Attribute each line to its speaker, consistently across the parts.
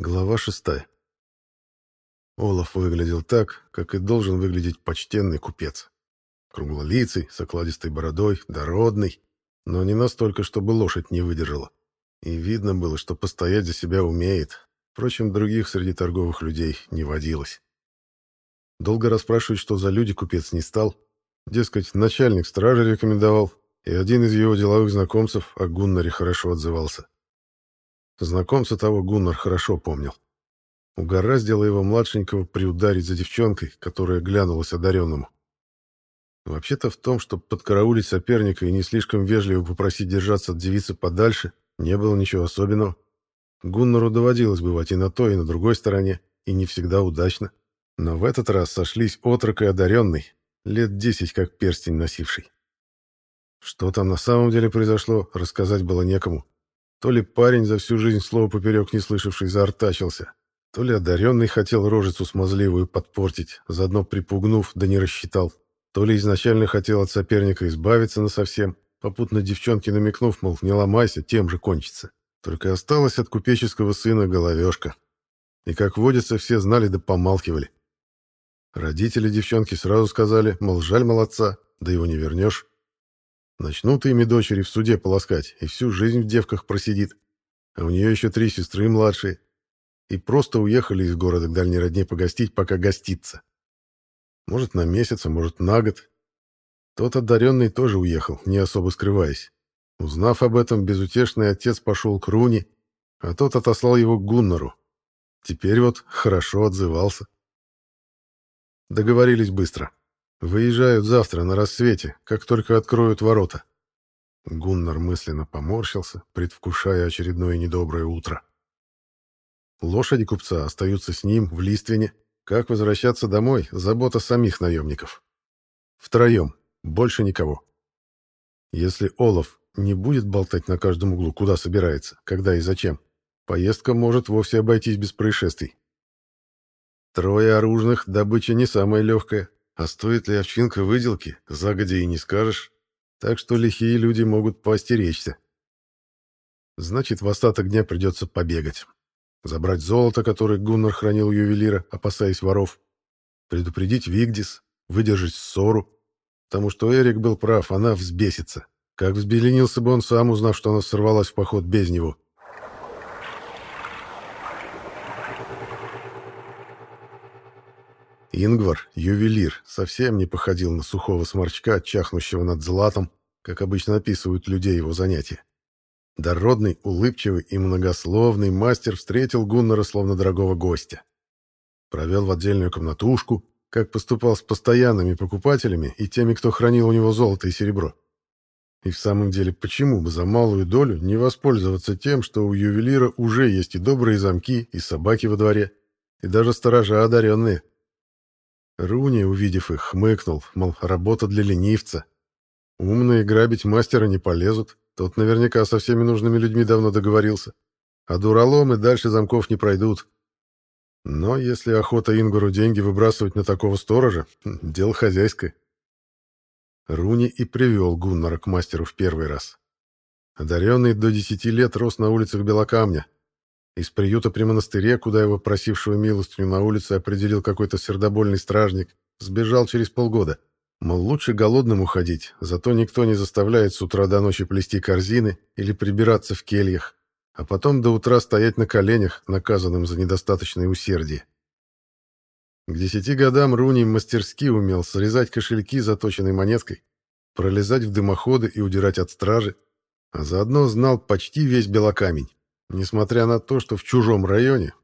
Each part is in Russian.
Speaker 1: Глава шестая. Олаф выглядел так, как и должен выглядеть почтенный купец. Круглолицый, с окладистой бородой, дородный, но не настолько, чтобы лошадь не выдержала. И видно было, что постоять за себя умеет. Впрочем, других среди торговых людей не водилось. Долго расспрашивать, что за люди, купец не стал. Дескать, начальник стражи рекомендовал, и один из его деловых знакомцев о Гуннаре хорошо отзывался. Знакомца того Гуннар хорошо помнил. Угораздило его младшенького приударить за девчонкой, которая глянулась одаренному. Вообще-то в том, чтобы подкараулить соперника и не слишком вежливо попросить держаться от девицы подальше, не было ничего особенного. Гуннару доводилось бывать и на той, и на другой стороне, и не всегда удачно. Но в этот раз сошлись отрок и одаренный, лет десять как перстень носивший. Что там на самом деле произошло, рассказать было некому. То ли парень за всю жизнь слова поперек не слышавший заортачился, то ли одаренный хотел рожицу смазливую подпортить, заодно припугнув, да не рассчитал, то ли изначально хотел от соперника избавиться насовсем, попутно девчонке намекнув, мол, не ломайся, тем же кончится. Только осталась от купеческого сына головешка. И, как водится, все знали да помалкивали. Родители девчонки сразу сказали, мол, жаль молодца, да его не вернешь. Начнут ими дочери в суде полоскать, и всю жизнь в девках просидит. А у нее еще три сестры младшие. И просто уехали из города к дальней родне погостить, пока гостится. Может, на месяц, а может, на год. Тот одаренный тоже уехал, не особо скрываясь. Узнав об этом, безутешный отец пошел к Руни, а тот отослал его к Гуннару. Теперь вот хорошо отзывался. Договорились быстро. Выезжают завтра на рассвете, как только откроют ворота. Гуннар мысленно поморщился, предвкушая очередное недоброе утро. Лошади купца остаются с ним в Листвене. Как возвращаться домой — забота самих наемников. Втроем, больше никого. Если Олаф не будет болтать на каждом углу, куда собирается, когда и зачем, поездка может вовсе обойтись без происшествий. Трое оружных, добыча не самая легкая, а стоит ли овчинка выделки, загодя и не скажешь. Так что лихие люди могут поостеречься. Значит, в остаток дня придется побегать. Забрать золото, которое Гуннар хранил у ювелира, опасаясь воров. Предупредить Вигдис, выдержать ссору. Потому что Эрик был прав, она взбесится. Как взбеленился бы он сам, узнав, что она сорвалась в поход без него. Ингвар, ювелир, совсем не походил на сухого сморчка, чахнущего над златом, как обычно описывают людей его занятия. Дородный, улыбчивый и многословный мастер встретил Гуннара словно дорогого гостя. Провел в отдельную комнатушку, как поступал с постоянными покупателями и теми, кто хранил у него золото и серебро. И в самом деле, почему бы за малую долю не воспользоваться тем, что у ювелира уже есть и добрые замки, и собаки во дворе, и даже сторожа одаренные, Руни, увидев их, хмыкнул, мол, работа для ленивца. Умные грабить мастера не полезут, тот наверняка со всеми нужными людьми давно договорился. А дураломы дальше замков не пройдут. Но если охота Ингору деньги выбрасывать на такого сторожа, дело хозяйское. Руни и привел Гуннара к мастеру в первый раз. Одаренный до десяти лет рос на улицах Белокамня, из приюта при монастыре, куда его просившего милостыню на улице определил какой-то сердобольный стражник, сбежал через полгода. Мол, лучше голодным уходить, зато никто не заставляет с утра до ночи плести корзины или прибираться в кельях, а потом до утра стоять на коленях, наказанным за недостаточное усердие. К десяти годам Руни мастерски умел срезать кошельки заточенной монеткой, пролезать в дымоходы и удирать от стражи, а заодно знал почти весь белокамень несмотря на то, что в чужом районе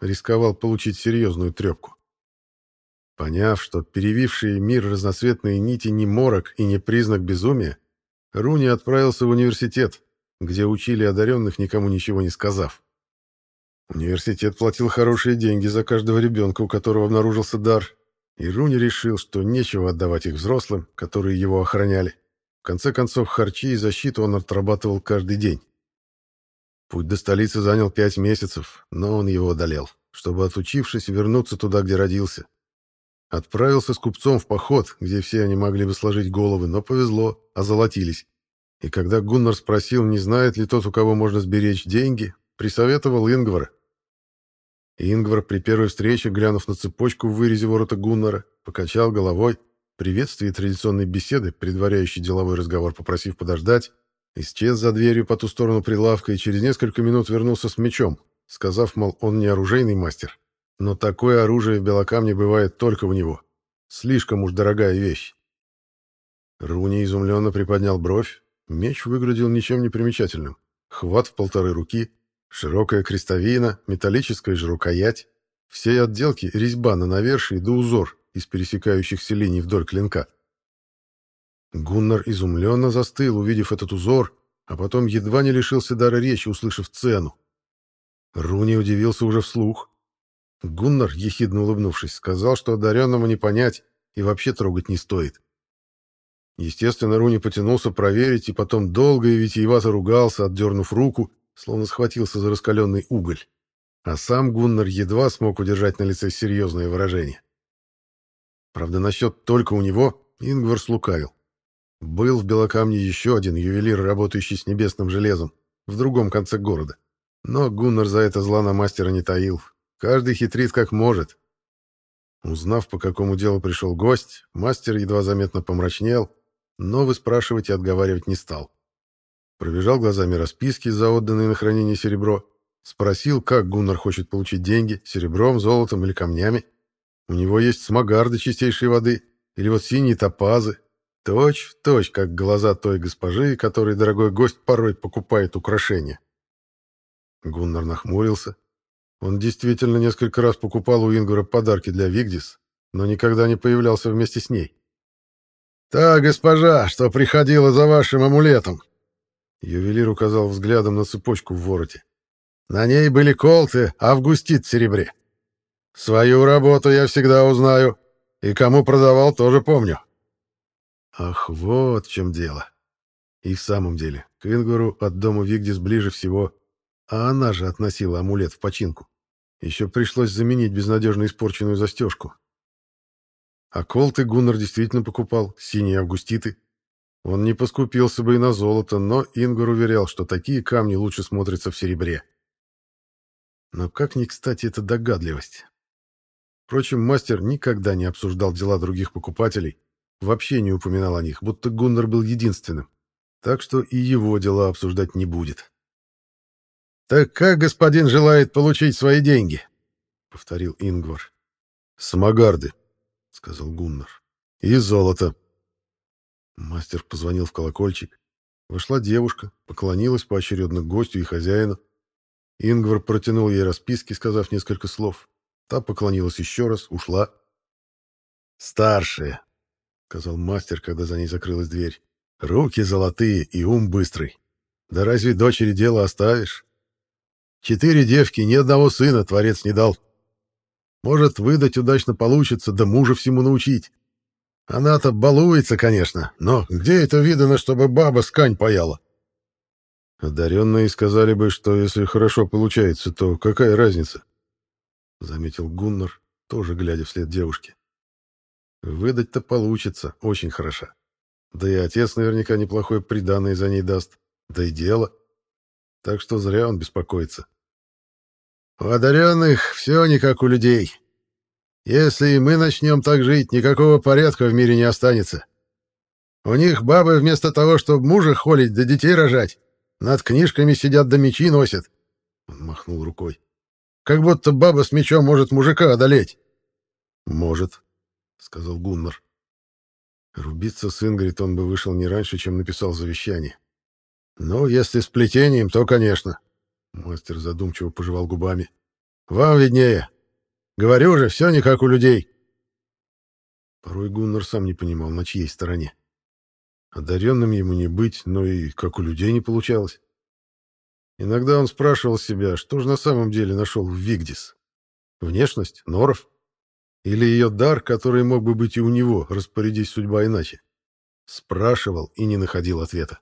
Speaker 1: рисковал получить серьезную трепку. Поняв, что перевившие мир разноцветные нити не морок и не признак безумия, Руни отправился в университет, где учили одаренных, никому ничего не сказав. Университет платил хорошие деньги за каждого ребенка, у которого обнаружился дар, и Руни решил, что нечего отдавать их взрослым, которые его охраняли. В конце концов, харчи и защиту он отрабатывал каждый день. Путь до столицы занял пять месяцев, но он его одолел, чтобы, отучившись, вернуться туда, где родился. Отправился с купцом в поход, где все они могли бы сложить головы, но повезло, озолотились. И когда Гуннар спросил, не знает ли тот, у кого можно сберечь деньги, присоветовал Ингвара. Ингвар при первой встрече, глянув на цепочку в вырезе ворота Гуннара, покачал головой, приветствие традиционной беседы, предваряющей деловой разговор, попросив подождать, исчез за дверью по ту сторону прилавка и через несколько минут вернулся с мечом, сказав, мол, он не оружейный мастер, но такое оружие в Белокамне бывает только у него. Слишком уж дорогая вещь. Руни изумленно приподнял бровь. Меч выглядел ничем не примечательным. Хват в полторы руки, широкая крестовина, металлическая же рукоять. Всей отделки резьба на навершии да узор из пересекающихся линий вдоль клинка. Гуннар изумленно застыл, увидев этот узор, а потом едва не лишился дара речи, услышав цену. Руни удивился уже вслух. Гуннар, ехидно улыбнувшись, сказал, что одаренному не понять и вообще трогать не стоит. Естественно, Руни потянулся проверить и потом долго и витиевато ругался, отдернув руку, словно схватился за раскаленный уголь. А сам Гуннар едва смог удержать на лице серьезное выражение. Правда, насчет только у него Ингвар слукавил. Был в Белокамне еще один ювелир, работающий с небесным железом, в другом конце города. Но Гуннар за это зла на мастера не таил. Каждый хитрит как может. Узнав, по какому делу пришел гость, мастер едва заметно помрачнел, но выспрашивать и отговаривать не стал. Пробежал глазами расписки за отданное на хранение серебро, спросил, как Гуннар хочет получить деньги, серебром, золотом или камнями. У него есть смогарды чистейшей воды, или вот синие топазы, точь в точь, как глаза той госпожи, которой дорогой гость порой покупает украшения. Гуннар нахмурился. Он действительно несколько раз покупал у Ингора подарки для Вигдис, но никогда не появлялся вместе с ней. «Та госпожа, что приходила за вашим амулетом!» Ювелир указал взглядом на цепочку в вороте. «На ней были колты, августит в серебре. Свою работу я всегда узнаю, и кому продавал, тоже помню». Ах, вот в чем дело. И в самом деле, к Ингору от дома Вигдис ближе всего, а она же относила амулет в починку. Еще пришлось заменить безнадежно испорченную застежку. А колты Гуннар действительно покупал, синие августиты. Он не поскупился бы и на золото, но Ингор уверял, что такие камни лучше смотрятся в серебре. Но как ни кстати эта догадливость. Впрочем, мастер никогда не обсуждал дела других покупателей, вообще не упоминал о них, будто Гуннар был единственным. Так что и его дела обсуждать не будет. «Так как господин желает получить свои деньги?» — повторил Ингвар. «Самогарды», — сказал Гуннар. «И золото». Мастер позвонил в колокольчик. Вошла девушка, поклонилась поочередно гостю и хозяину. Ингвар протянул ей расписки, сказав несколько слов. Та поклонилась еще раз, ушла. «Старшая», — сказал мастер, когда за ней закрылась дверь. «Руки золотые и ум быстрый. Да разве дочери дело оставишь? Четыре девки, ни одного сына творец не дал. Может, выдать удачно получится, да мужа всему научить. Она-то балуется, конечно, но где это видано, чтобы баба скань паяла? Одаренные сказали бы, что если хорошо получается, то какая разница? Заметил Гуннар, тоже глядя вслед девушке. Выдать-то получится, очень хороша. Да и отец наверняка неплохое приданное за ней даст. Да и дело. Так что зря он беспокоится. У одаренных все не как у людей. Если и мы начнем так жить, никакого порядка в мире не останется. У них бабы вместо того, чтобы мужа холить да детей рожать, над книжками сидят да мечи носят. Он махнул рукой. Как будто баба с мечом может мужика одолеть. Может, сказал Гуннар. Рубиться с Ингрид он бы вышел не раньше, чем написал завещание. Ну, если с плетением, то, конечно. Мастер задумчиво пожевал губами. «Вам виднее. Говорю же, все не как у людей». Порой Гуннар сам не понимал, на чьей стороне. Одаренным ему не быть, но и как у людей не получалось. Иногда он спрашивал себя, что же на самом деле нашел в Вигдис. Внешность? Норов? Или ее дар, который мог бы быть и у него, распорядись судьба иначе? Спрашивал и не находил ответа.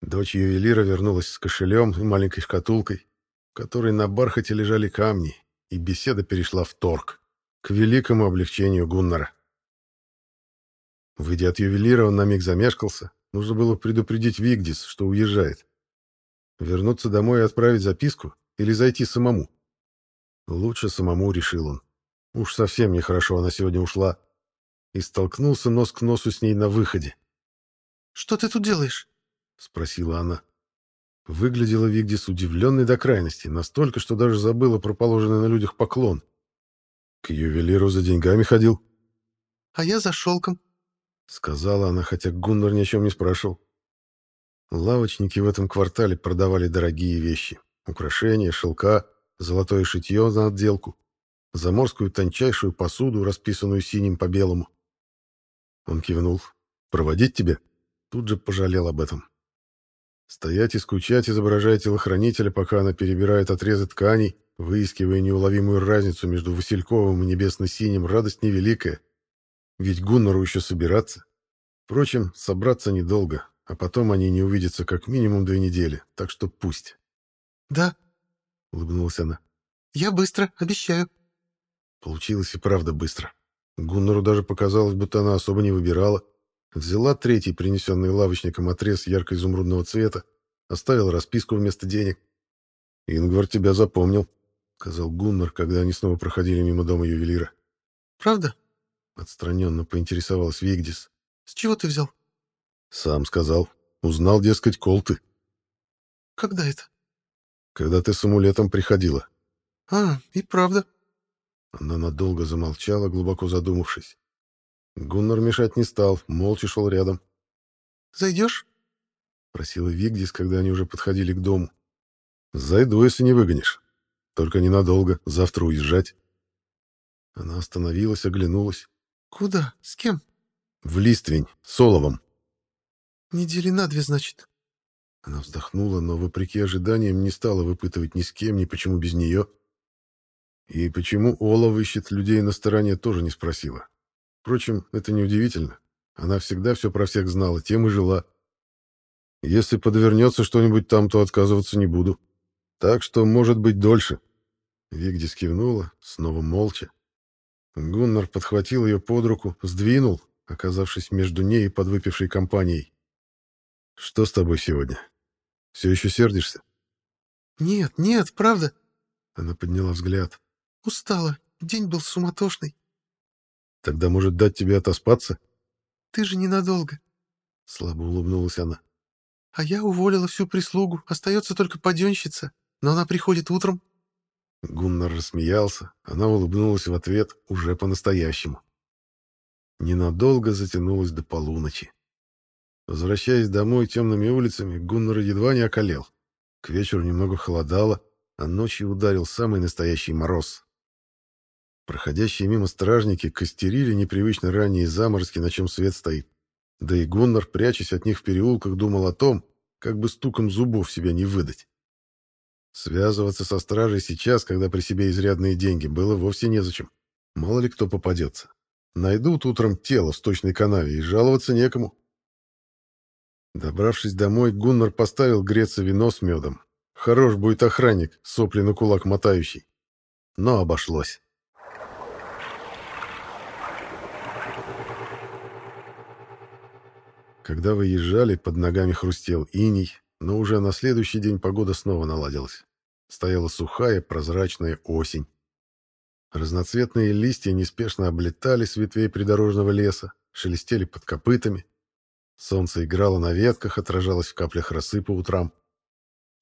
Speaker 1: Дочь ювелира вернулась с кошелем и маленькой шкатулкой, в которой на бархате лежали камни, и беседа перешла в торг, к великому облегчению Гуннара. Выйдя от ювелира, он на миг замешкался. Нужно было предупредить Вигдис, что уезжает. Вернуться домой и отправить записку или зайти самому. Лучше самому, решил он. Уж совсем нехорошо она сегодня ушла. И столкнулся нос к носу с ней на выходе.
Speaker 2: «Что ты тут делаешь?»
Speaker 1: — спросила она. Выглядела Вигдис удивленной до крайности, настолько, что даже забыла про положенный на людях поклон. К ювелиру за деньгами ходил.
Speaker 2: «А я за шелком», —
Speaker 1: сказала она, хотя Гуннар ни о чем не спрашивал. Лавочники в этом квартале продавали дорогие вещи. Украшения, шелка, золотое шитье на отделку, заморскую тончайшую посуду, расписанную синим по белому. Он кивнул. «Проводить тебя?» Тут же пожалел об этом. Стоять и скучать, изображая телохранителя, пока она перебирает отрезы тканей, выискивая неуловимую разницу между Васильковым и небесно-синим, радость невеликая. Ведь Гуннару еще собираться. Впрочем, собраться недолго, а потом они не увидятся как минимум две недели, так что пусть.
Speaker 2: «Да», —
Speaker 1: улыбнулась она.
Speaker 2: «Я быстро, обещаю».
Speaker 1: Получилось и правда быстро. Гуннару даже показалось, будто она особо не выбирала. Взяла третий, принесенный лавочником отрез ярко-изумрудного цвета, оставила расписку вместо денег. «Ингвар тебя запомнил», — сказал Гуннар, когда они снова проходили мимо дома ювелира.
Speaker 2: «Правда?»
Speaker 1: — отстраненно поинтересовалась Вигдис.
Speaker 2: «С чего ты взял?»
Speaker 1: «Сам сказал. Узнал, дескать, колты».
Speaker 2: «Когда это?»
Speaker 1: «Когда ты с амулетом приходила».
Speaker 2: «А, и правда».
Speaker 1: Она надолго замолчала, глубоко задумавшись. Гуннар мешать не стал, молча шел рядом.
Speaker 2: «Зайдешь?»
Speaker 1: — просила Вигдис, когда они уже подходили к дому. «Зайду, если не выгонишь. Только ненадолго, завтра уезжать». Она остановилась, оглянулась.
Speaker 2: «Куда? С кем?»
Speaker 1: «В Листвень, с Оловом».
Speaker 2: «Недели на две, значит».
Speaker 1: Она вздохнула, но, вопреки ожиданиям, не стала выпытывать ни с кем, ни почему без нее. И почему Олов ищет людей на стороне, тоже не спросила. Впрочем, это неудивительно. Она всегда все про всех знала, тем и жила. Если подвернется что-нибудь там, то отказываться не буду. Так что, может быть, дольше. Вигдис кивнула, снова молча. Гуннар подхватил ее под руку, сдвинул, оказавшись между ней и подвыпившей компанией. «Что с тобой сегодня? Все еще сердишься?»
Speaker 2: «Нет, нет, правда».
Speaker 1: Она подняла взгляд.
Speaker 2: «Устала. День был суматошный.
Speaker 1: Тогда, может, дать тебе отоспаться?
Speaker 2: Ты же ненадолго.
Speaker 1: Слабо улыбнулась она.
Speaker 2: А я уволила всю прислугу. Остается только паденщица. Но она приходит утром.
Speaker 1: Гуннар рассмеялся. Она улыбнулась в ответ уже по-настоящему. Ненадолго затянулась до полуночи. Возвращаясь домой темными улицами, Гуннар едва не околел. К вечеру немного холодало, а ночью ударил самый настоящий мороз. Проходящие мимо стражники костерили непривычно ранние заморозки, на чем свет стоит. Да и Гуннар, прячась от них в переулках, думал о том, как бы стуком зубов себя не выдать. Связываться со стражей сейчас, когда при себе изрядные деньги, было вовсе незачем. Мало ли кто попадется. Найдут утром тело в сточной канаве, и жаловаться некому. Добравшись домой, Гуннар поставил греться вино с медом. Хорош будет охранник, сопли на кулак мотающий. Но обошлось. Когда выезжали, под ногами хрустел иней, но уже на следующий день погода снова наладилась. Стояла сухая, прозрачная осень. Разноцветные листья неспешно облетали с ветвей придорожного леса, шелестели под копытами. Солнце играло на ветках, отражалось в каплях росы по утрам.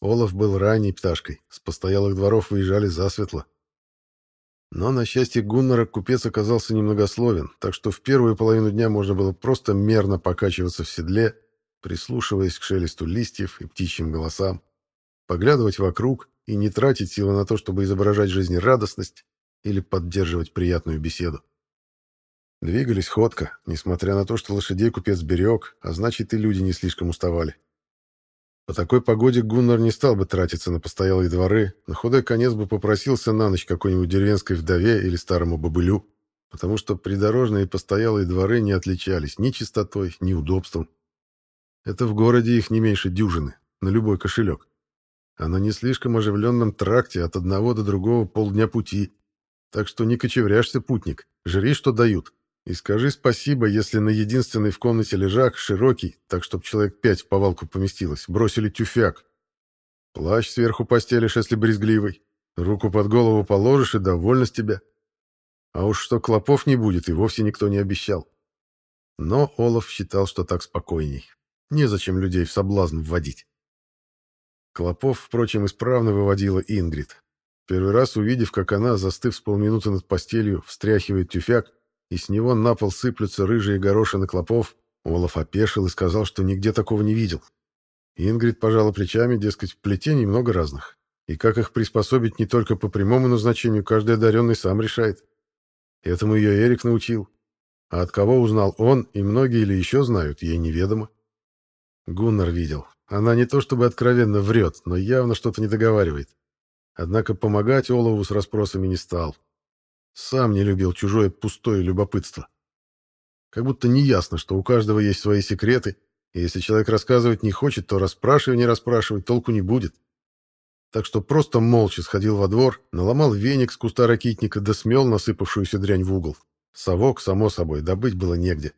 Speaker 1: Олаф был ранней пташкой, с постоялых дворов выезжали засветло. Но, на счастье Гуннера, купец оказался немногословен, так что в первую половину дня можно было просто мерно покачиваться в седле, прислушиваясь к шелесту листьев и птичьим голосам, поглядывать вокруг и не тратить силы на то, чтобы изображать жизнерадостность или поддерживать приятную беседу. Двигались ходко, несмотря на то, что лошадей купец берег, а значит и люди не слишком уставали. По такой погоде Гуннар не стал бы тратиться на постоялые дворы, на худой конец бы попросился на ночь какой-нибудь деревенской вдове или старому бобылю, потому что придорожные постоялые дворы не отличались ни чистотой, ни удобством. Это в городе их не меньше дюжины, на любой кошелек. А на не слишком оживленном тракте от одного до другого полдня пути. Так что не кочевряшься, путник, жри, что дают. И скажи спасибо, если на единственный в комнате лежак, широкий, так чтоб человек пять в повалку поместилось, бросили тюфяк. Плащ сверху постелишь, если брезгливый. Руку под голову положишь и довольна с тебя. А уж что клопов не будет, и вовсе никто не обещал. Но Олаф считал, что так спокойней. Незачем людей в соблазн вводить. Клопов, впрочем, исправно выводила Ингрид. Первый раз увидев, как она, застыв с полминуты над постелью, встряхивает тюфяк, и с него на пол сыплются рыжие горошины клопов, Олаф опешил и сказал, что нигде такого не видел. Ингрид пожала плечами, дескать, плетений много разных. И как их приспособить не только по прямому назначению, каждый одаренный сам решает. Этому ее Эрик научил. А от кого узнал он, и многие или еще знают, ей неведомо. Гуннар видел. Она не то чтобы откровенно врет, но явно что-то не договаривает. Однако помогать Олову с расспросами не стал. Сам не любил чужое пустое любопытство. Как будто неясно, что у каждого есть свои секреты, и если человек рассказывать не хочет, то расспрашивай, не расспрашивай, толку не будет. Так что просто молча сходил во двор, наломал веник с куста ракитника да смел насыпавшуюся дрянь в угол. Совок, само собой, добыть было негде.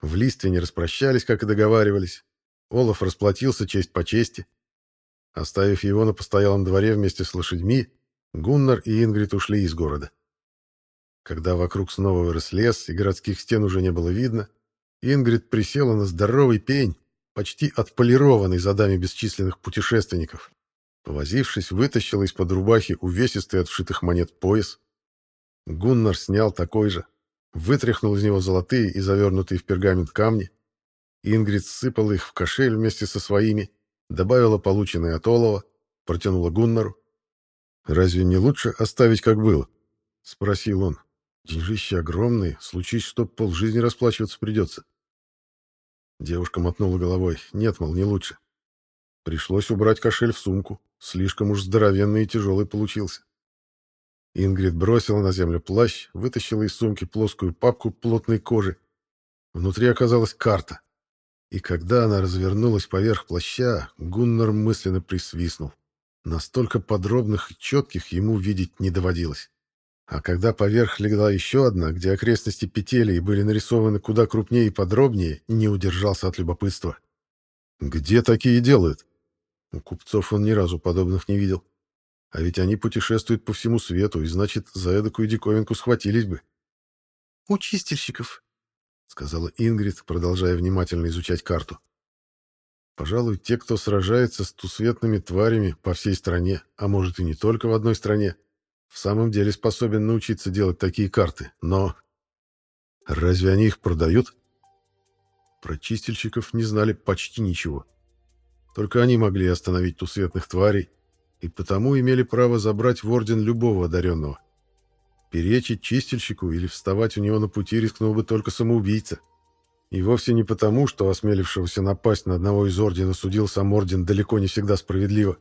Speaker 1: В листве не распрощались, как и договаривались. Олаф расплатился честь по чести. Оставив его на постоялом дворе вместе с лошадьми, Гуннар и Ингрид ушли из города. Когда вокруг снова вырос лес и городских стен уже не было видно, Ингрид присела на здоровый пень, почти отполированный задами бесчисленных путешественников. Повозившись, вытащила из-под рубахи увесистый от вшитых монет пояс. Гуннар снял такой же, вытряхнул из него золотые и завернутые в пергамент камни. Ингрид сыпала их в кошель вместе со своими, добавила полученное от олова, протянула Гуннару. «Разве не лучше оставить, как было?» — спросил он. «Деньжища огромные, случись, что полжизни расплачиваться придется». Девушка мотнула головой. «Нет, мол, не лучше». Пришлось убрать кошель в сумку. Слишком уж здоровенный и тяжелый получился. Ингрид бросила на землю плащ, вытащила из сумки плоскую папку плотной кожи. Внутри оказалась карта. И когда она развернулась поверх плаща, Гуннар мысленно присвистнул. Настолько подробных и четких ему видеть не доводилось. А когда поверх легла еще одна, где окрестности Петелии были нарисованы куда крупнее и подробнее, не удержался от любопытства. «Где такие делают?» У купцов он ни разу подобных не видел. А ведь они путешествуют по всему свету, и значит, за эдакую диковинку схватились бы.
Speaker 2: «У чистильщиков», — сказала
Speaker 1: Ингрид, продолжая внимательно изучать карту. Пожалуй, те, кто сражается с тусветными тварями по всей стране, а может и не только в одной стране, в самом деле способен научиться делать такие карты. Но разве они их продают? Про чистильщиков не знали почти ничего. Только они могли остановить тусветных тварей, и потому имели право забрать в орден любого одаренного. Перечить чистильщику или вставать у него на пути рискнул бы только самоубийца. И вовсе не потому, что осмелившегося напасть на одного из ордена судил сам орден далеко не всегда справедливо.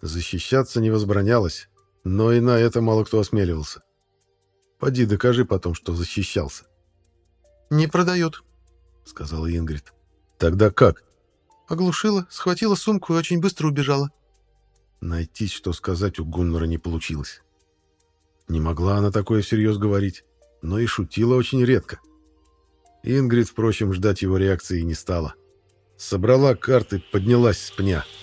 Speaker 1: Защищаться не возбранялось, но и на это мало кто осмеливался. Поди докажи потом, что защищался.
Speaker 2: «Не продают», — сказала Ингрид.
Speaker 1: «Тогда как?»
Speaker 2: Оглушила, схватила сумку и очень быстро убежала.
Speaker 1: Найти, что сказать, у Гуннора не получилось. Не могла она такое всерьез говорить, но и шутила очень редко. Ингрид, впрочем, ждать его реакции не стала. Собрала карты, поднялась с пня —